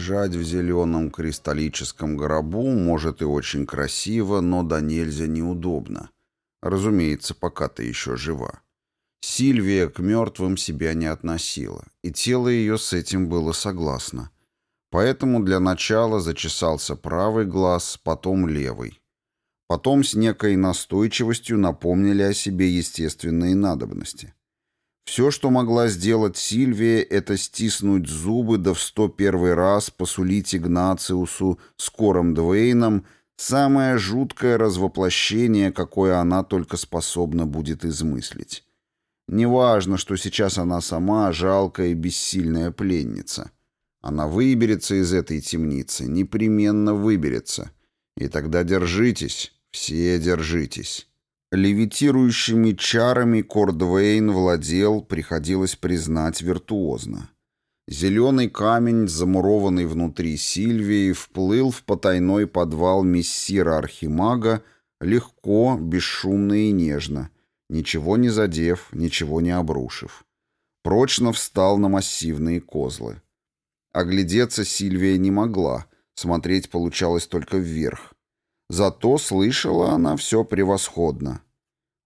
лежать в зеленом кристаллическом гробу, может, и очень красиво, но до нельзя неудобно. Разумеется, пока ты еще жива. Сильвия к мертвым себя не относила, и тело ее с этим было согласно. Поэтому для начала зачесался правый глаз, потом левый. Потом с некой настойчивостью напомнили о себе естественные надобности. Все, что могла сделать Сильвия, это стиснуть зубы да в сто первый раз посулить Игнациусу скорым Двейном самое жуткое развоплощение, какое она только способна будет измыслить. Неважно, что сейчас она сама жалкая и бессильная пленница. Она выберется из этой темницы, непременно выберется. И тогда держитесь, все держитесь. Левитирующими чарами Кордвейн владел, приходилось признать, виртуозно. Зеленый камень, замурованный внутри Сильвии, вплыл в потайной подвал мессира Архимага легко, бесшумно и нежно, ничего не задев, ничего не обрушив. Прочно встал на массивные козлы. Оглядеться Сильвия не могла, смотреть получалось только вверх, Зато слышала она все превосходно.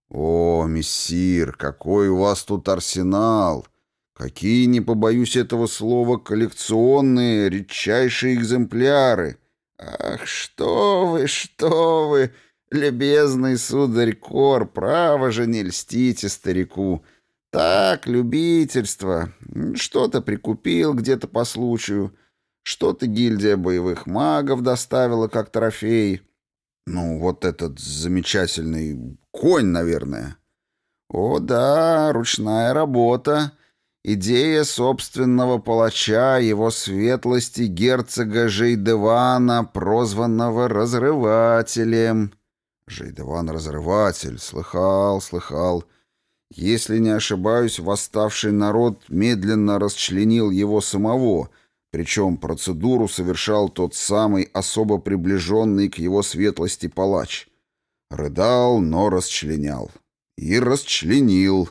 «О, мессир, какой у вас тут арсенал! Какие, не побоюсь этого слова, коллекционные, редчайшие экземпляры!» «Ах, что вы, что вы, любезный сударь Кор, право же не льстите старику!» Так, любительство. Что-то прикупил где-то по случаю. Что-то гильдия боевых магов доставила как трофей. Ну, вот этот замечательный конь, наверное. О, да, ручная работа. Идея собственного палача, его светлости герцога Жейдевана, прозванного Разрывателем. Жейдеван Разрыватель, слыхал, слыхал. Если не ошибаюсь, восставший народ медленно расчленил его самого — причем процедуру совершал тот самый особо приближенный к его светлости палач. Рыдал, но расчленял. И расчленил.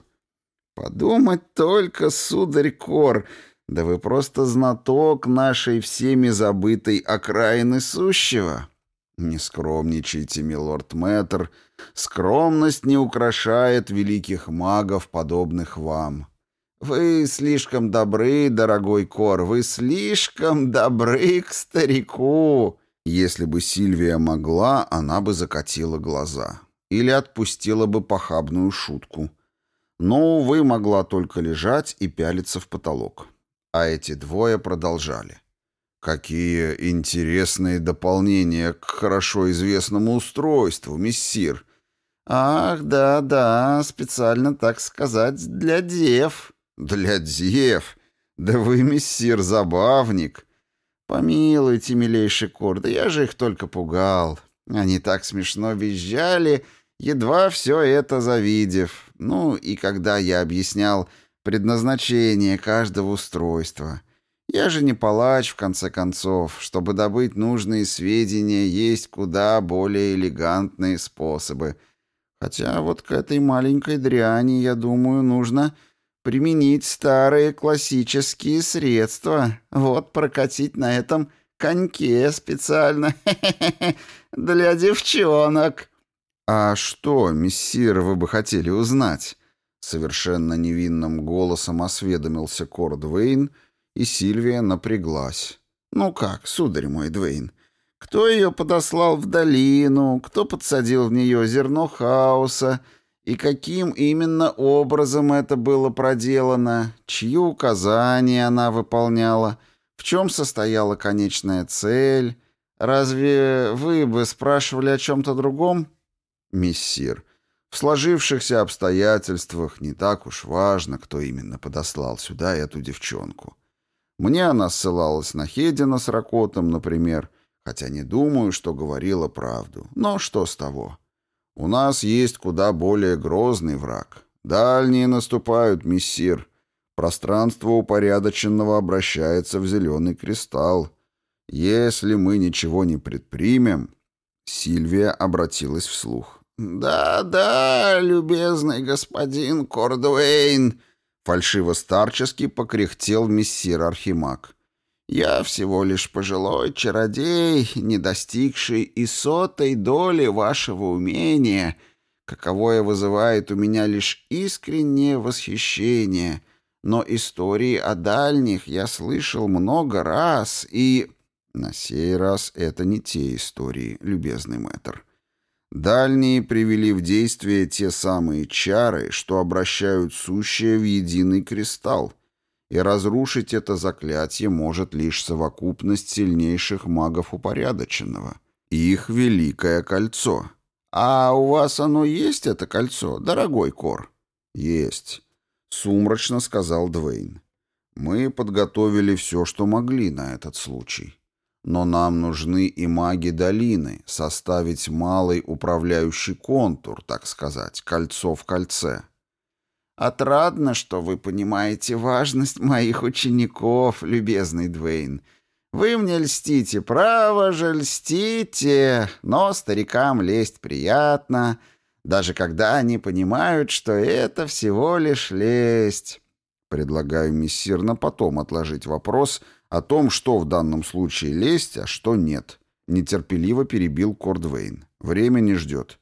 «Подумать только, сударь Кор, да вы просто знаток нашей всеми забытой окраины сущего!» «Не скромничайте, милорд Мэтр, скромность не украшает великих магов, подобных вам». Вы слишком добры, дорогой Кор, вы слишком добры к старику. Если бы Сильвия могла, она бы закатила глаза или отпустила бы похабную шутку. Но, увы, могла только лежать и пялиться в потолок. А эти двое продолжали. «Какие интересные дополнения к хорошо известному устройству, миссир!» «Ах, да-да, специально так сказать, для дев!» «Для дзев, Да вы, мессир, забавник!» «Помилуйте, милейший курды, я же их только пугал. Они так смешно визжали, едва все это завидев. Ну, и когда я объяснял предназначение каждого устройства. Я же не палач, в конце концов. Чтобы добыть нужные сведения, есть куда более элегантные способы. Хотя вот к этой маленькой дряни, я думаю, нужно применить старые классические средства. Вот прокатить на этом коньке специально для девчонок. А что, мессир, вы бы хотели узнать? Совершенно невинным голосом осведомился Кор Двейн, и Сильвия напряглась. Ну как, сударь мой Двейн, кто ее подослал в долину, кто подсадил в нее зерно хаоса, и каким именно образом это было проделано, чьи указания она выполняла, в чем состояла конечная цель. Разве вы бы спрашивали о чем-то другом? Мессир, в сложившихся обстоятельствах не так уж важно, кто именно подослал сюда эту девчонку. Мне она ссылалась на Хедина с Ракотом, например, хотя не думаю, что говорила правду. Но что с того? — у нас есть куда более грозный враг. Дальние наступают, мессир. Пространство упорядоченного обращается в зеленый кристалл. Если мы ничего не предпримем...» Сильвия обратилась вслух. «Да-да, любезный господин Кордуэйн!» Фальшиво-старчески покряхтел мессир Архимаг. Я всего лишь пожилой чародей, не достигший и сотой доли вашего умения, каковое вызывает у меня лишь искреннее восхищение. Но истории о дальних я слышал много раз, и... На сей раз это не те истории, любезный мэтр. Дальние привели в действие те самые чары, что обращают сущее в единый кристалл, и разрушить это заклятие может лишь совокупность сильнейших магов упорядоченного. Их великое кольцо. А у вас оно есть, это кольцо, дорогой Кор? Есть, сумрачно сказал Двейн. Мы подготовили все, что могли на этот случай. Но нам нужны и маги долины, составить малый управляющий контур, так сказать, кольцо в кольце. Отрадно, что вы понимаете важность моих учеников, любезный Двейн. Вы мне льстите, право же льстите, но старикам лесть приятно, даже когда они понимают, что это всего лишь лесть. Предлагаю миссирно потом отложить вопрос о том, что в данном случае лесть, а что нет. Нетерпеливо перебил Кордвейн. Время не ждет.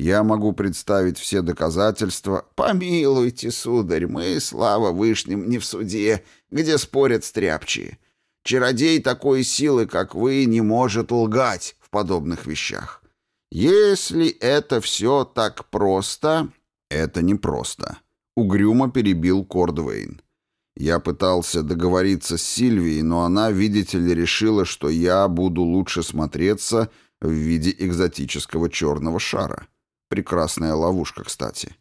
Я могу представить все доказательства. Помилуйте, сударь, мы, слава вышним, не в суде, где спорят стряпчие. Чародей такой силы, как вы, не может лгать в подобных вещах. Если это все так просто... Это непросто. Угрюмо перебил Кордвейн. Я пытался договориться с Сильвией, но она, видите ли, решила, что я буду лучше смотреться в виде экзотического черного шара. Прекрасная ловушка, кстати.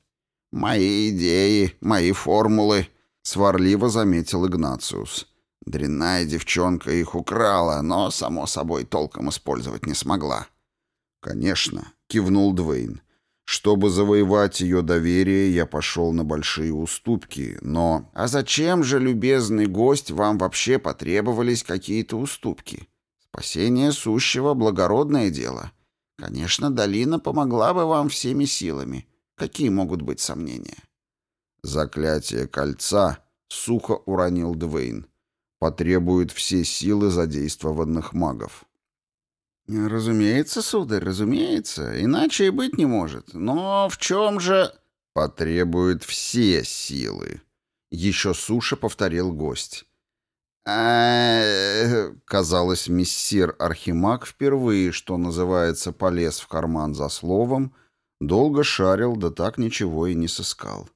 «Мои идеи, мои формулы», — сварливо заметил Игнациус. Дрянная девчонка их украла, но, само собой, толком использовать не смогла. «Конечно», — кивнул Двейн. «Чтобы завоевать ее доверие, я пошел на большие уступки, но...» «А зачем же, любезный гость, вам вообще потребовались какие-то уступки? Спасение сущего — благородное дело. Конечно, долина помогла бы вам всеми силами. Какие могут быть сомнения? Заклятие кольца сухо уронил Двейн. Потребует все силы задействованных магов. «Разумеется, сударь, разумеется. Иначе и быть не может. Но в чем же...» «Потребует все силы», — еще суше повторил гость. Э, казалось, мессир Архимаг впервые, что называется, полез в карман за словом, долго шарил, да так ничего и не сыскал.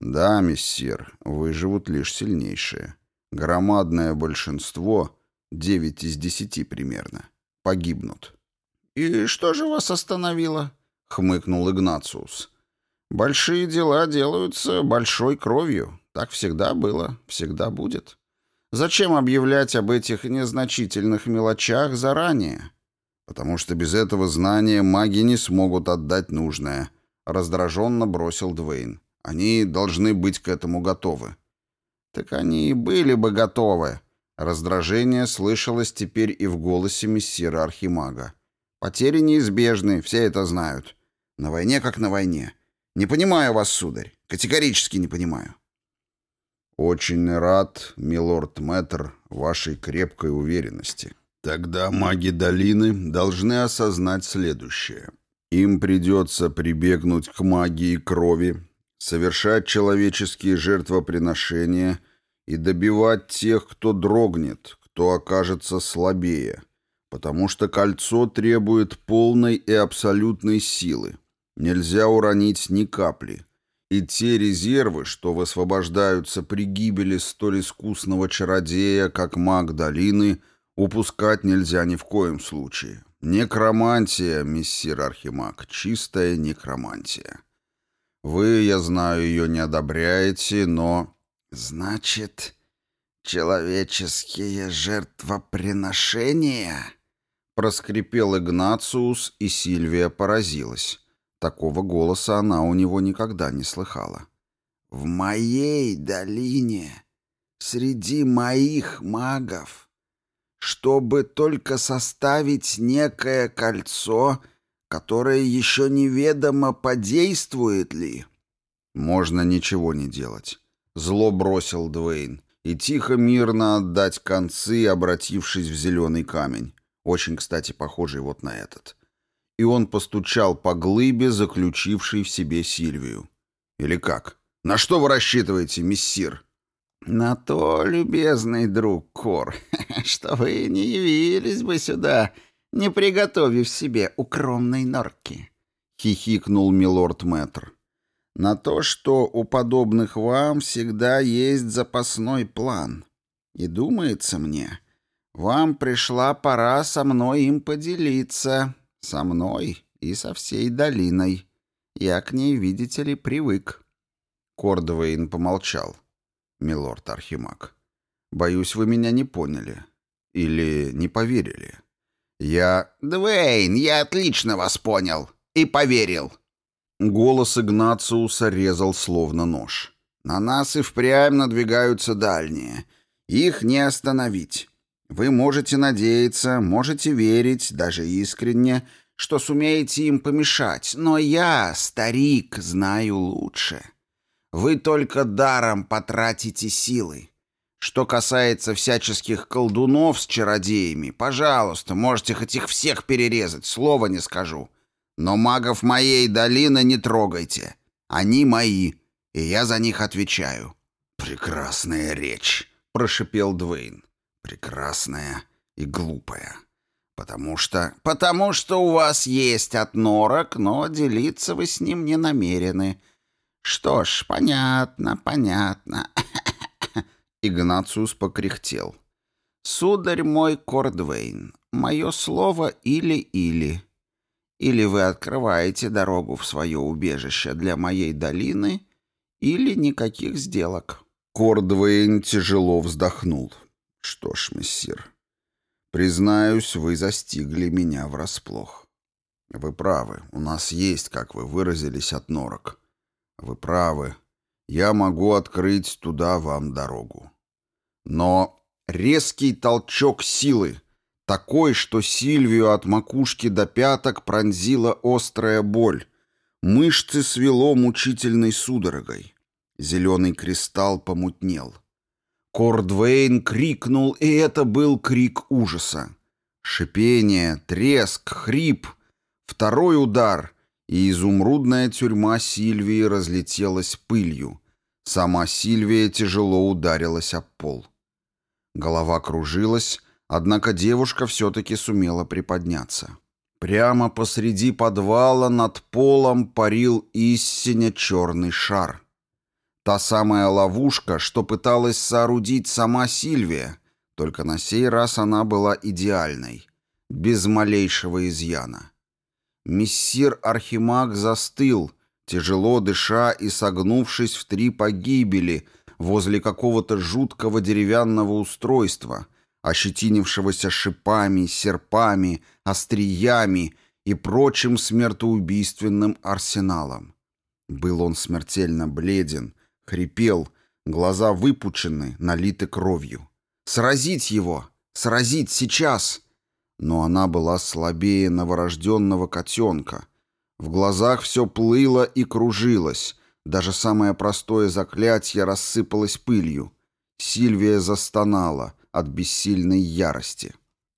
Да, мессир, выживут лишь сильнейшие. Громадное большинство, девять из 10 примерно, погибнут. «И что же вас остановило?» — хмыкнул Игнациус. «Большие дела делаются большой кровью. Так всегда было, всегда будет». Зачем объявлять об этих незначительных мелочах заранее? Потому что без этого знания маги не смогут отдать нужное, раздраженно бросил Двейн. Они должны быть к этому готовы. Так они и были бы готовы. Раздражение слышалось теперь и в голосе мессира Архимага. Потери неизбежны, все это знают. На войне как на войне. Не понимаю вас, сударь, категорически не понимаю. «Очень рад, милорд Мэтр, вашей крепкой уверенности. Тогда маги долины должны осознать следующее. Им придется прибегнуть к магии крови, совершать человеческие жертвоприношения и добивать тех, кто дрогнет, кто окажется слабее, потому что кольцо требует полной и абсолютной силы. Нельзя уронить ни капли, и те резервы, что высвобождаются при гибели столь искусного чародея, как маг долины, упускать нельзя ни в коем случае. Некромантия, мессир Архимаг, чистая некромантия. Вы, я знаю, ее не одобряете, но... Значит, человеческие жертвоприношения? Проскрипел Игнациус, и Сильвия поразилась. Такого голоса она у него никогда не слыхала. «В моей долине, среди моих магов, чтобы только составить некое кольцо, которое еще неведомо подействует ли». «Можно ничего не делать», — зло бросил Двейн, и тихо, мирно отдать концы, обратившись в зеленый камень, очень, кстати, похожий вот на этот — и он постучал по глыбе, заключившей в себе Сильвию. «Или как? На что вы рассчитываете, мессир?» «На то, любезный друг Кор, что вы не явились бы сюда, не приготовив себе укромной норки», — хихикнул милорд Мэтр. «На то, что у подобных вам всегда есть запасной план. И думается мне, вам пришла пора со мной им поделиться, со мной и со всей долиной. Я к ней, видите ли, привык. Кордовейн помолчал. Милорд Архимаг. Боюсь, вы меня не поняли. Или не поверили. Я... Двейн, я отлично вас понял. И поверил. Голос Игнациуса резал словно нож. На нас и впрямь надвигаются дальние. Их не остановить. Вы можете надеяться, можете верить, даже искренне, что сумеете им помешать, но я, старик, знаю лучше. Вы только даром потратите силы. Что касается всяческих колдунов с чародеями, пожалуйста, можете хоть их всех перерезать, слова не скажу. Но магов моей долины не трогайте. Они мои, и я за них отвечаю». «Прекрасная речь», — прошипел Двейн прекрасная и глупая. Потому что... Потому что у вас есть отнорок, но делиться вы с ним не намерены. Что ж, понятно, понятно. Игнациус покряхтел. Сударь мой Кордвейн, мое слово или-или. Или вы открываете дорогу в свое убежище для моей долины, или никаких сделок. Кордвейн тяжело вздохнул. «Что ж, мессир, признаюсь, вы застигли меня врасплох. Вы правы, у нас есть, как вы выразились, от норок. Вы правы, я могу открыть туда вам дорогу. Но резкий толчок силы, такой, что Сильвию от макушки до пяток пронзила острая боль, мышцы свело мучительной судорогой. Зеленый кристалл помутнел». Кордвейн крикнул, и это был крик ужаса. Шипение, треск, хрип. Второй удар, и изумрудная тюрьма Сильвии разлетелась пылью. Сама Сильвия тяжело ударилась об пол. Голова кружилась, однако девушка все-таки сумела приподняться. Прямо посреди подвала над полом парил истинно черный шар — Та самая ловушка, что пыталась соорудить сама Сильвия, только на сей раз она была идеальной, без малейшего изъяна. Мессир Архимаг застыл, тяжело дыша и согнувшись в три погибели возле какого-то жуткого деревянного устройства, ощетинившегося шипами, серпами, остриями и прочим смертоубийственным арсеналом. Был он смертельно бледен, Хрипел, глаза выпучены, налиты кровью. «Сразить его! Сразить сейчас!» Но она была слабее новорожденного котенка. В глазах все плыло и кружилось. Даже самое простое заклятие рассыпалось пылью. Сильвия застонала от бессильной ярости.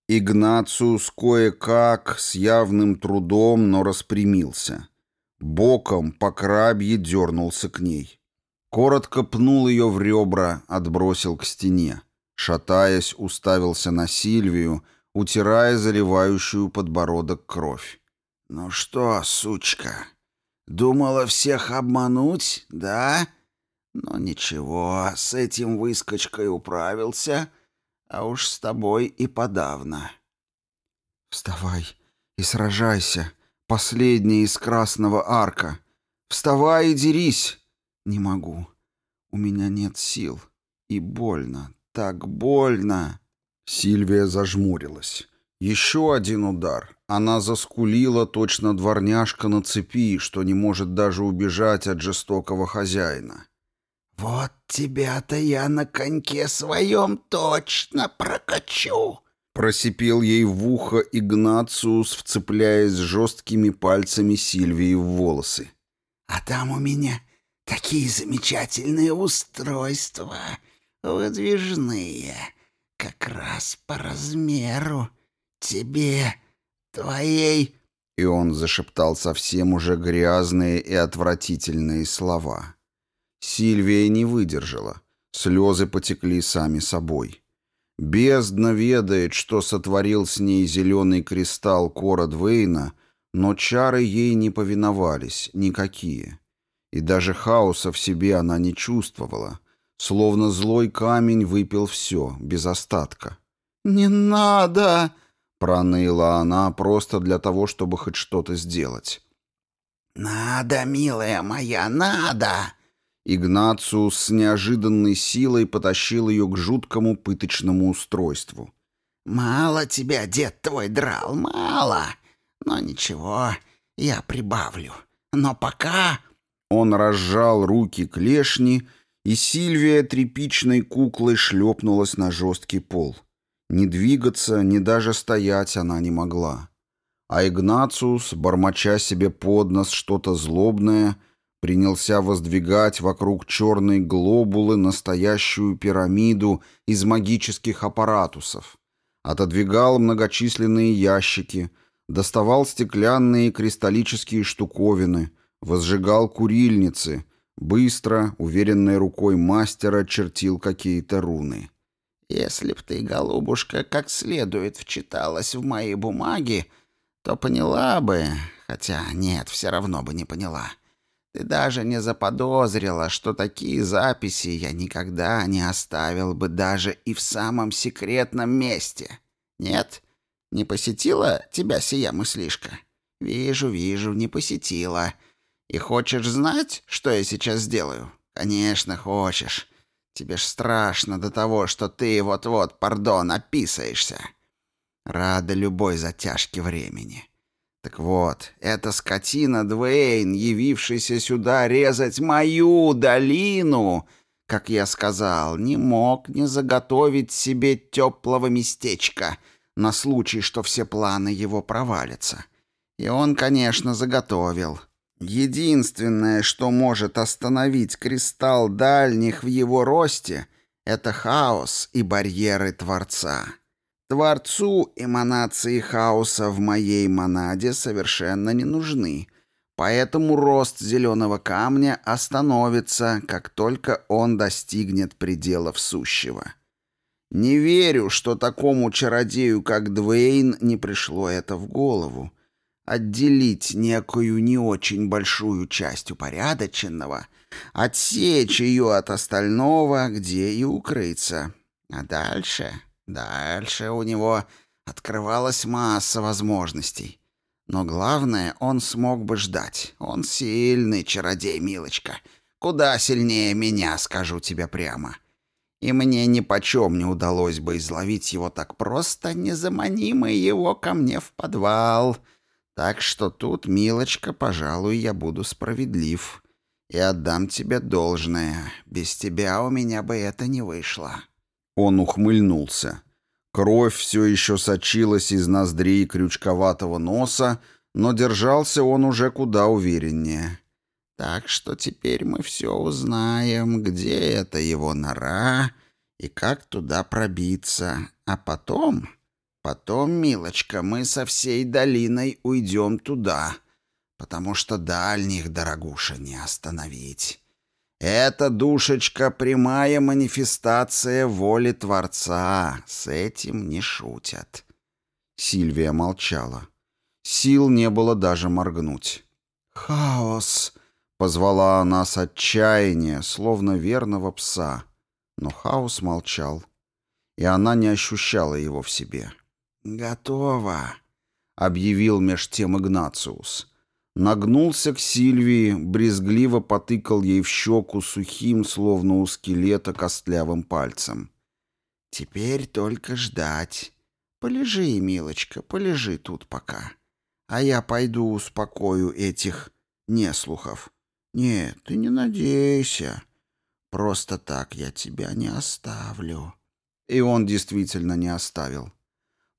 Игнациус кое-как, с явным трудом, но распрямился. Боком по крабье дернулся к ней. Коротко пнул ее в ребра, отбросил к стене. Шатаясь, уставился на Сильвию, утирая заливающую подбородок кровь. «Ну что, сучка, думала всех обмануть, да? Но ничего, с этим выскочкой управился, а уж с тобой и подавно». «Вставай и сражайся, последняя из красного арка. Вставай и дерись!» Не могу. У меня нет сил. И больно. Так больно. Сильвия зажмурилась. Еще один удар. Она заскулила точно дворняжка на цепи, что не может даже убежать от жестокого хозяина. «Вот тебя-то я на коньке своем точно прокачу!» Просипел ей в ухо Игнациус, вцепляясь жесткими пальцами Сильвии в волосы. «А там у меня Такие замечательные устройства, выдвижные, как раз по размеру. Тебе, твоей...» И он зашептал совсем уже грязные и отвратительные слова. Сильвия не выдержала. Слезы потекли сами собой. Бездна ведает, что сотворил с ней зеленый кристалл Кора Двейна, но чары ей не повиновались, никакие. И даже хаоса в себе она не чувствовала. Словно злой камень выпил все, без остатка. «Не надо!» — проныла она просто для того, чтобы хоть что-то сделать. «Надо, милая моя, надо!» Игнациус с неожиданной силой потащил ее к жуткому пыточному устройству. «Мало тебя, дед твой, драл, мало. Но ничего, я прибавлю. Но пока он разжал руки клешни, и Сильвия тряпичной куклой шлепнулась на жесткий пол. Не двигаться, ни даже стоять она не могла. А Игнациус, бормоча себе под нос что-то злобное, принялся воздвигать вокруг черной глобулы настоящую пирамиду из магических аппаратусов. Отодвигал многочисленные ящики, доставал стеклянные кристаллические штуковины, возжигал курильницы, быстро, уверенной рукой мастера чертил какие-то руны. «Если б ты, голубушка, как следует вчиталась в мои бумаги, то поняла бы, хотя нет, все равно бы не поняла. Ты даже не заподозрила, что такие записи я никогда не оставил бы даже и в самом секретном месте. Нет? Не посетила тебя сия мыслишка? Вижу, вижу, не посетила». И хочешь знать, что я сейчас сделаю? Конечно, хочешь. Тебе ж страшно до того, что ты вот-вот, пардон, описаешься. Рада любой затяжке времени. Так вот, эта скотина Двейн, явившийся сюда резать мою долину, как я сказал, не мог не заготовить себе теплого местечка на случай, что все планы его провалятся. И он, конечно, заготовил. Единственное, что может остановить кристалл дальних в его росте, это хаос и барьеры Творца. Творцу эманации хаоса в моей монаде совершенно не нужны, поэтому рост зеленого камня остановится, как только он достигнет пределов сущего. Не верю, что такому чародею, как Двейн, не пришло это в голову отделить некую не очень большую часть упорядоченного, отсечь ее от остального, где и укрыться. А дальше, дальше у него открывалась масса возможностей. Но главное, он смог бы ждать. Он сильный чародей, милочка. Куда сильнее меня, скажу тебе прямо. И мне ни почем не удалось бы изловить его так просто, незаманимый его ко мне в подвал. Так что тут, милочка, пожалуй, я буду справедлив и отдам тебе должное. Без тебя у меня бы это не вышло». Он ухмыльнулся. Кровь все еще сочилась из ноздрей крючковатого носа, но держался он уже куда увереннее. «Так что теперь мы все узнаем, где это его нора и как туда пробиться. А потом...» Потом, милочка, мы со всей долиной уйдем туда, потому что дальних, дорогуша, не остановить. Это, душечка, прямая манифестация воли Творца. С этим не шутят. Сильвия молчала. Сил не было даже моргнуть. «Хаос!» — позвала она с отчаяния, словно верного пса. Но хаос молчал, и она не ощущала его в себе. «Готово», — объявил меж тем Игнациус. Нагнулся к Сильвии, брезгливо потыкал ей в щеку сухим, словно у скелета, костлявым пальцем. «Теперь только ждать. Полежи, милочка, полежи тут пока. А я пойду успокою этих неслухов. Нет, ты не надейся. Просто так я тебя не оставлю». И он действительно не оставил.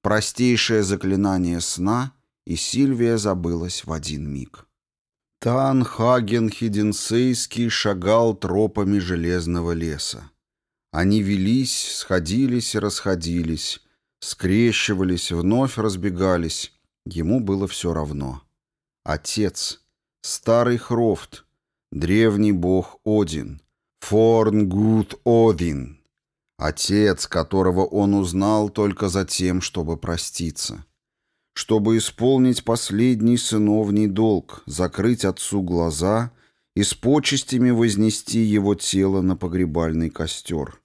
Простейшее заклинание сна, и Сильвия забылась в один миг. Тан Хаген Хиденсейский шагал тропами железного леса. Они велись, сходились и расходились, скрещивались, вновь разбегались. Ему было все равно. Отец, старый Хрофт, древний бог Один, Форнгут Один, Отец, которого он узнал только за тем, чтобы проститься. Чтобы исполнить последний сыновний долг, закрыть отцу глаза и с почестями вознести его тело на погребальный костер.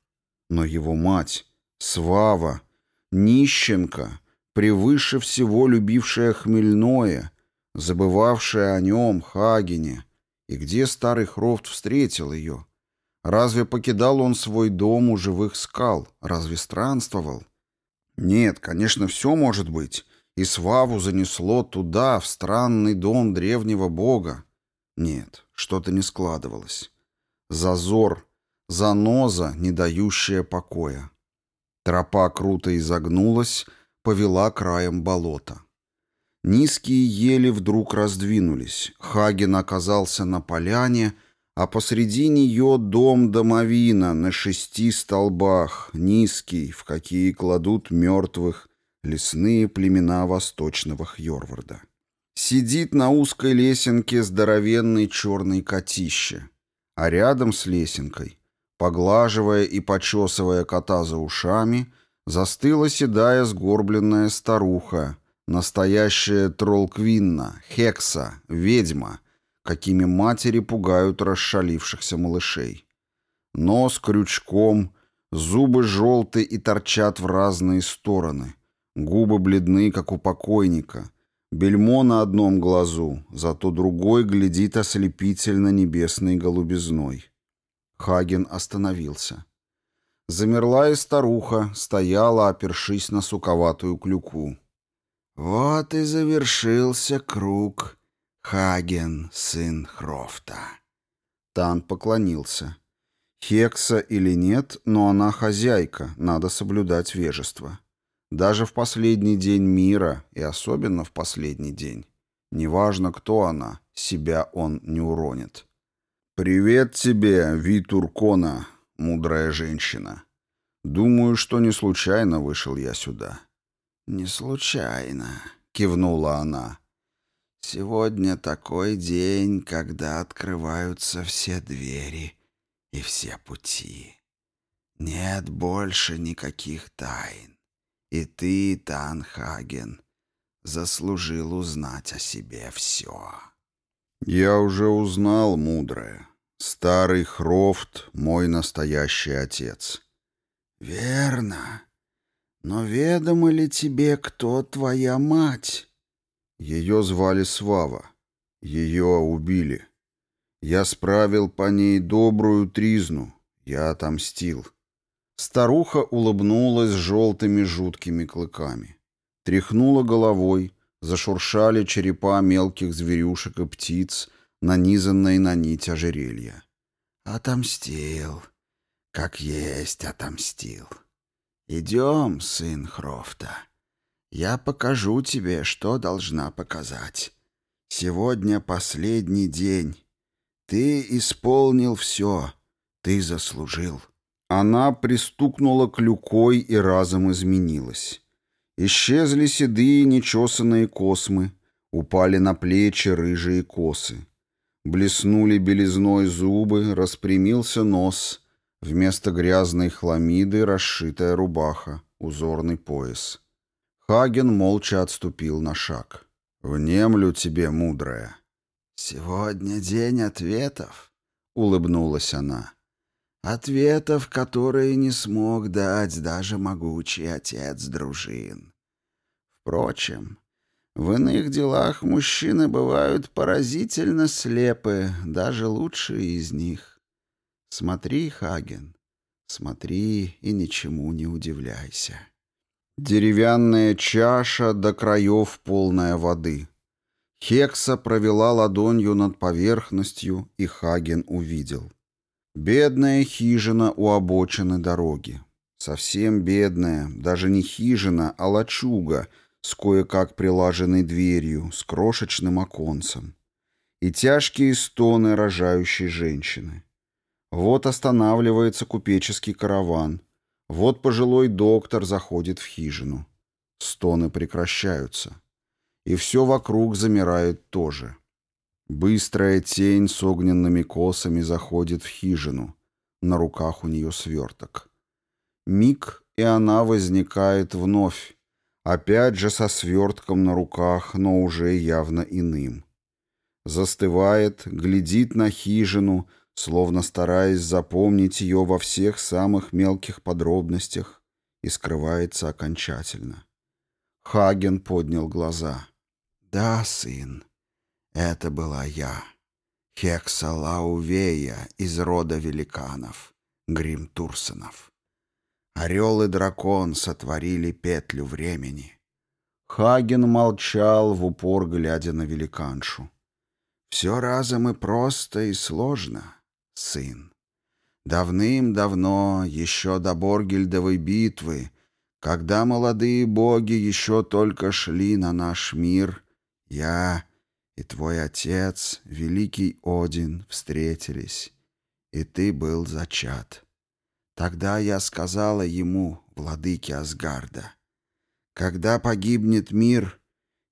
Но его мать, Свава, нищенка, превыше всего любившая хмельное, забывавшая о нем, Хагине, и где старый Хрофт встретил ее — Разве покидал он свой дом у живых скал? Разве странствовал? Нет, конечно, все может быть. И Сваву занесло туда, в странный дом древнего бога. Нет, что-то не складывалось. Зазор, заноза, не дающая покоя. Тропа круто изогнулась, повела краем болота. Низкие ели вдруг раздвинулись. Хаген оказался на поляне, а посреди нее дом домовина на шести столбах, низкий, в какие кладут мертвых лесные племена восточного Хьорварда. Сидит на узкой лесенке здоровенный черный котище, а рядом с лесенкой, поглаживая и почесывая кота за ушами, застыла седая сгорбленная старуха, настоящая тролквинна, хекса, ведьма — какими матери пугают расшалившихся малышей. Нос крючком, зубы желты и торчат в разные стороны, губы бледны, как у покойника, бельмо на одном глазу, зато другой глядит ослепительно небесной голубизной. Хаген остановился. Замерла и старуха, стояла, опершись на суковатую клюку. «Вот и завершился круг», Хаген, сын Хрофта. Тан поклонился. Хекса или нет, но она хозяйка, надо соблюдать вежество. Даже в последний день мира, и особенно в последний день. Неважно, кто она, себя он не уронит. «Привет тебе, Витуркона, мудрая женщина. Думаю, что не случайно вышел я сюда». «Не случайно», — кивнула она. Сегодня такой день, когда открываются все двери и все пути. Нет больше никаких тайн. И ты, Танхаген, заслужил узнать о себе все. Я уже узнал, мудрое. Старый Хрофт — мой настоящий отец. Верно. Но ведомо ли тебе, кто твоя мать? Ее звали Свава. Ее убили. Я справил по ней добрую тризну. Я отомстил. Старуха улыбнулась желтыми жуткими клыками. Тряхнула головой, зашуршали черепа мелких зверюшек и птиц, нанизанные на нить ожерелья. «Отомстил. Как есть отомстил. Идем, сын Хрофта». Я покажу тебе, что должна показать. Сегодня последний день. Ты исполнил все. Ты заслужил». Она пристукнула клюкой и разом изменилась. Исчезли седые нечесанные космы, упали на плечи рыжие косы. Блеснули белизной зубы, распрямился нос. Вместо грязной хламиды расшитая рубаха, узорный пояс — Хаген молча отступил на шаг. «Внемлю тебе, мудрая». «Сегодня день ответов», — улыбнулась она. «Ответов, которые не смог дать даже могучий отец дружин. Впрочем, в иных делах мужчины бывают поразительно слепы, даже лучшие из них. Смотри, Хаген, смотри и ничему не удивляйся». Деревянная чаша до краев полная воды. Хекса провела ладонью над поверхностью, и Хаген увидел. Бедная хижина у обочины дороги. Совсем бедная, даже не хижина, а лачуга, с кое-как прилаженной дверью, с крошечным оконцем. И тяжкие стоны рожающей женщины. Вот останавливается купеческий караван — вот пожилой доктор заходит в хижину. Стоны прекращаются. И все вокруг замирает тоже. Быстрая тень с огненными косами заходит в хижину. На руках у нее сверток. Миг, и она возникает вновь. Опять же со свертком на руках, но уже явно иным. Застывает, глядит на хижину — словно стараясь запомнить ее во всех самых мелких подробностях, и скрывается окончательно. Хаген поднял глаза. «Да, сын, это была я, Хекса Лаувея из рода великанов, Грим Турсонов. Орел и дракон сотворили петлю времени». Хаген молчал, в упор глядя на великаншу. «Все разом и просто, и сложно сын. Давным-давно, еще до Боргельдовой битвы, когда молодые боги еще только шли на наш мир, я и твой отец, великий Один, встретились, и ты был зачат. Тогда я сказала ему, владыке Асгарда, «Когда погибнет мир,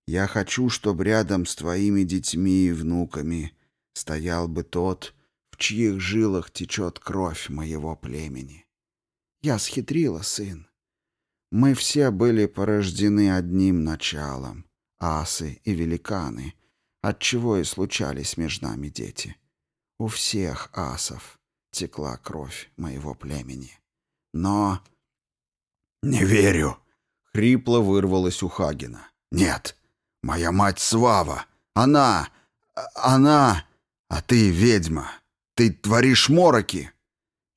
я хочу, чтобы рядом с твоими детьми и внуками стоял бы тот, в чьих жилах течет кровь моего племени. Я схитрила, сын. Мы все были порождены одним началом — асы и великаны, отчего и случались между нами дети. У всех асов текла кровь моего племени. Но... «Не верю!» — хрипло вырвалось у Хагина. «Нет, моя мать Свава! Она! Она! А ты ведьма!» Ты творишь мороки!»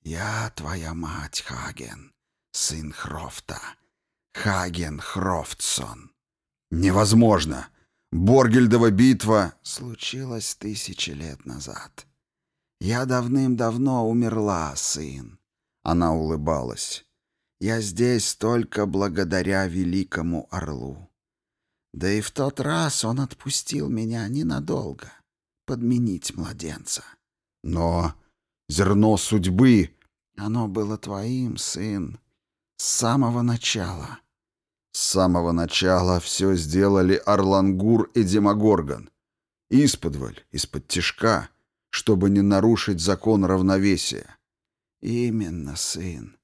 «Я твоя мать, Хаген, сын Хрофта. Хаген Хрофтсон». «Невозможно! Боргельдова битва...» «Случилась тысячи лет назад. Я давным-давно умерла, сын». Она улыбалась. «Я здесь только благодаря великому орлу. Да и в тот раз он отпустил меня ненадолго подменить младенца». Но зерно судьбы... Оно было твоим, сын, с самого начала. С самого начала все сделали Орлангур и Демогоргон. Исподволь, из-под тишка, чтобы не нарушить закон равновесия. Именно, сын.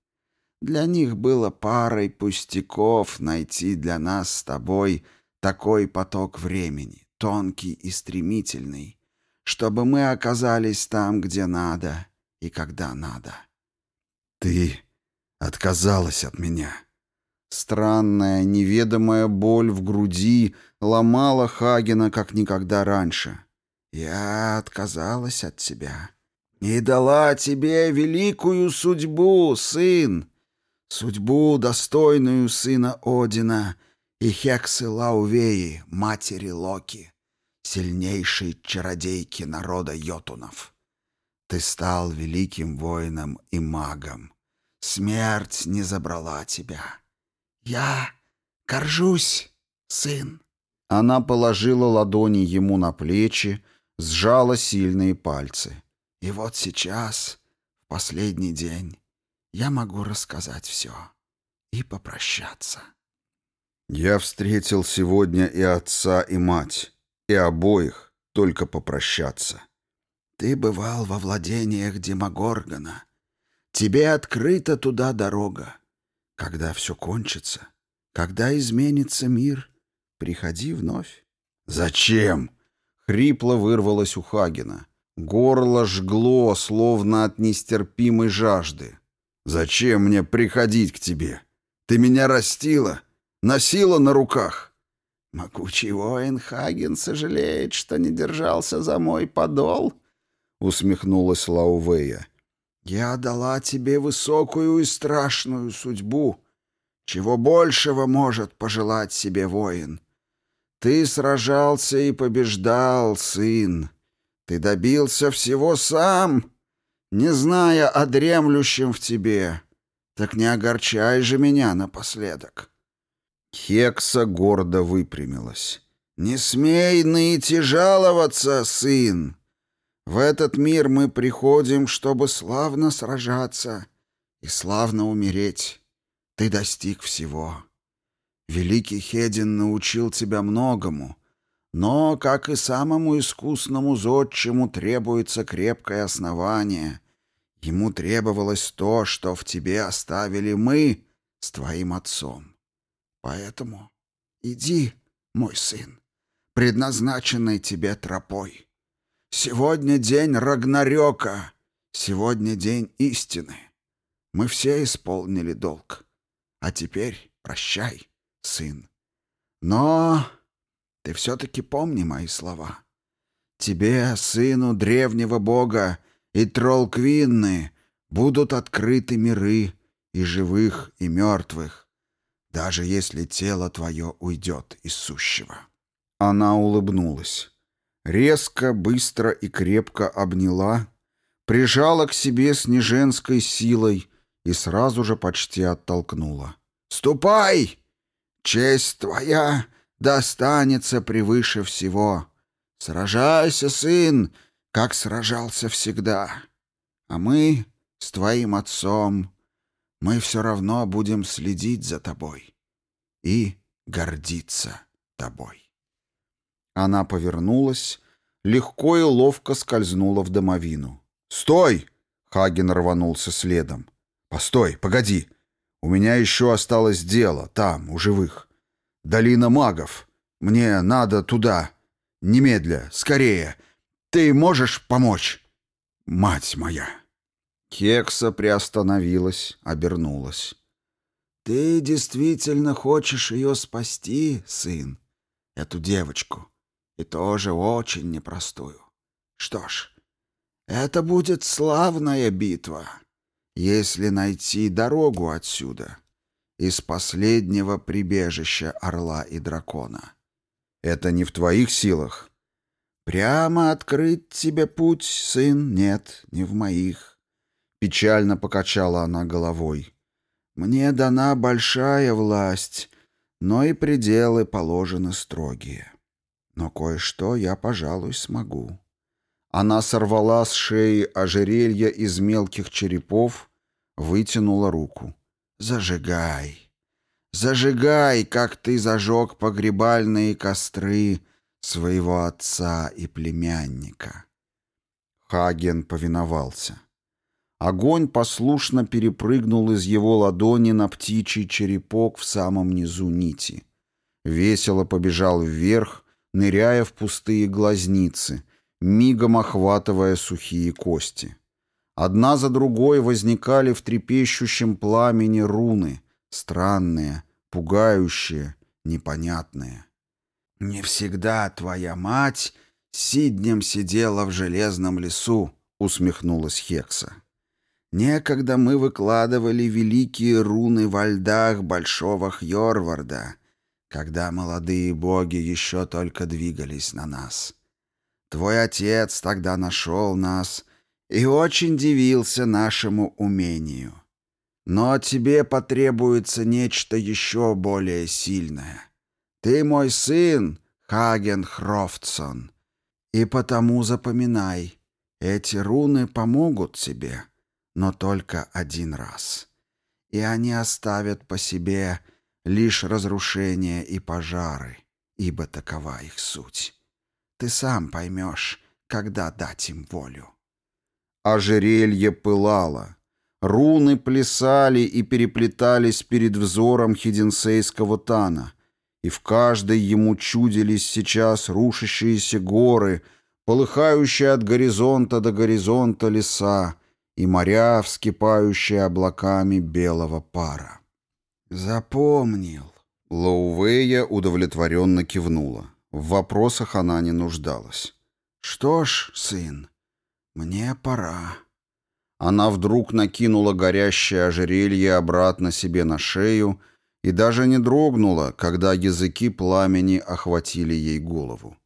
Для них было парой пустяков найти для нас с тобой такой поток времени, тонкий и стремительный, чтобы мы оказались там, где надо и когда надо. Ты отказалась от меня. Странная, неведомая боль в груди ломала Хагена как никогда раньше. Я отказалась от тебя и дала тебе великую судьбу, сын, судьбу, достойную сына Одина и Хексы Лаувеи, матери Локи сильнейшей чародейки народа йотунов. Ты стал великим воином и магом. Смерть не забрала тебя. Я горжусь, сын. Она положила ладони ему на плечи, сжала сильные пальцы. И вот сейчас, в последний день, я могу рассказать все и попрощаться. Я встретил сегодня и отца, и мать и обоих только попрощаться. «Ты бывал во владениях Демогоргона. Тебе открыта туда дорога. Когда все кончится, когда изменится мир, приходи вновь». «Зачем?» — хрипло вырвалось у Хагена. Горло жгло, словно от нестерпимой жажды. «Зачем мне приходить к тебе? Ты меня растила, носила на руках. Могучий воин Хаген сожалеет, что не держался за мой подол, усмехнулась Лаувея. Я дала тебе высокую и страшную судьбу. Чего большего может пожелать себе воин? Ты сражался и побеждал, сын. Ты добился всего сам, не зная о дремлющем в тебе. Так не огорчай же меня напоследок. Хекса гордо выпрямилась. «Не смей ныть и жаловаться, сын! В этот мир мы приходим, чтобы славно сражаться и славно умереть. Ты достиг всего. Великий Хедин научил тебя многому, но, как и самому искусному зодчему, требуется крепкое основание. Ему требовалось то, что в тебе оставили мы с твоим отцом. Поэтому иди, мой сын, предназначенной тебе тропой. Сегодня день Рагнарёка, сегодня день истины. Мы все исполнили долг. А теперь прощай, сын. Но ты все-таки помни мои слова. Тебе, сыну древнего бога и тролл Квинны, будут открыты миры и живых, и мертвых даже если тело твое уйдет из сущего». Она улыбнулась. Резко, быстро и крепко обняла, прижала к себе с неженской силой и сразу же почти оттолкнула. «Ступай! Честь твоя достанется превыше всего. Сражайся, сын, как сражался всегда. А мы с твоим отцом мы все равно будем следить за тобой и гордиться тобой. Она повернулась, легко и ловко скользнула в домовину. «Стой!» — Хаген рванулся следом. «Постой, погоди! У меня еще осталось дело там, у живых. Долина магов. Мне надо туда. Немедля, скорее. Ты можешь помочь?» «Мать моя!» Кекса приостановилась, обернулась. «Ты действительно хочешь ее спасти, сын, эту девочку, и тоже очень непростую. Что ж, это будет славная битва, если найти дорогу отсюда, из последнего прибежища орла и дракона. Это не в твоих силах. Прямо открыть тебе путь, сын, нет, не в моих. Печально покачала она головой. «Мне дана большая власть, но и пределы положены строгие. Но кое-что я, пожалуй, смогу». Она сорвала с шеи ожерелье из мелких черепов, вытянула руку. «Зажигай! Зажигай, как ты зажег погребальные костры своего отца и племянника!» Хаген повиновался. Огонь послушно перепрыгнул из его ладони на птичий черепок в самом низу нити. Весело побежал вверх, ныряя в пустые глазницы, мигом охватывая сухие кости. Одна за другой возникали в трепещущем пламени руны, странные, пугающие, непонятные. «Не всегда твоя мать сиднем сидела в железном лесу», — усмехнулась Хекса. Некогда мы выкладывали великие руны во льдах Большого Хьорварда, когда молодые боги еще только двигались на нас. Твой отец тогда нашел нас и очень дивился нашему умению. Но тебе потребуется нечто еще более сильное. Ты мой сын, Хаген Хрофтсон, и потому запоминай, эти руны помогут тебе» но только один раз. И они оставят по себе лишь разрушения и пожары, ибо такова их суть. Ты сам поймешь, когда дать им волю. Ожерелье пылало. Руны плясали и переплетались перед взором хиденсейского тана, и в каждой ему чудились сейчас рушащиеся горы, полыхающие от горизонта до горизонта леса, и моря, вскипающие облаками белого пара. «Запомнил». Лоувея удовлетворенно кивнула. В вопросах она не нуждалась. «Что ж, сын, мне пора». Она вдруг накинула горящее ожерелье обратно себе на шею и даже не дрогнула, когда языки пламени охватили ей голову.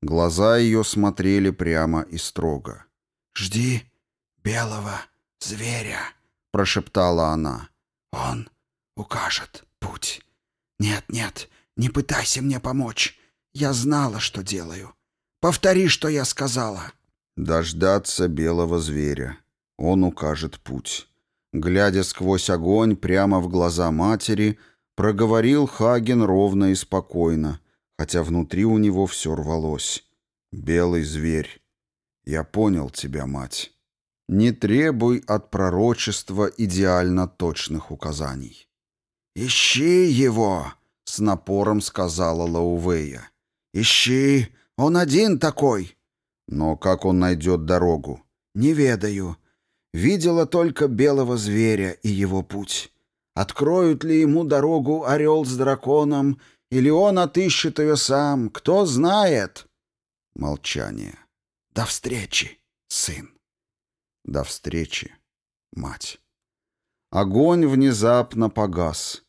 Глаза ее смотрели прямо и строго. «Жди», белого зверя», — прошептала она. «Он укажет путь. Нет, нет, не пытайся мне помочь. Я знала, что делаю. Повтори, что я сказала». «Дождаться белого зверя. Он укажет путь». Глядя сквозь огонь прямо в глаза матери, проговорил Хаген ровно и спокойно, хотя внутри у него все рвалось. «Белый зверь. Я понял тебя, мать». Не требуй от пророчества идеально точных указаний. «Ищи его!» — с напором сказала Лаувея. «Ищи! Он один такой!» «Но как он найдет дорогу?» «Не ведаю. Видела только белого зверя и его путь. Откроют ли ему дорогу орел с драконом, или он отыщет ее сам, кто знает?» Молчание. «До встречи, сын!» До встречи, мать. Огонь внезапно погас.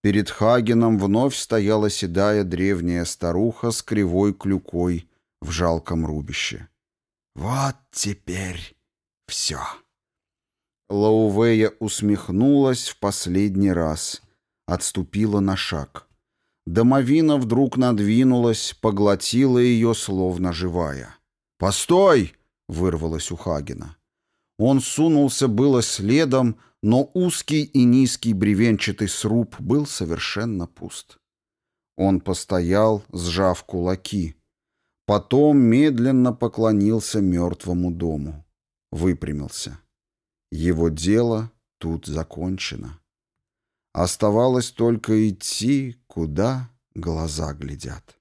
Перед Хагеном вновь стояла седая древняя старуха с кривой клюкой в жалком рубище. «Вот теперь все!» Лаувея усмехнулась в последний раз, отступила на шаг. Домовина вдруг надвинулась, поглотила ее, словно живая. «Постой!» — вырвалась у Хагена. Он сунулся было следом, но узкий и низкий бревенчатый сруб был совершенно пуст. Он постоял, сжав кулаки. Потом медленно поклонился мертвому дому. Выпрямился. Его дело тут закончено. Оставалось только идти, куда глаза глядят.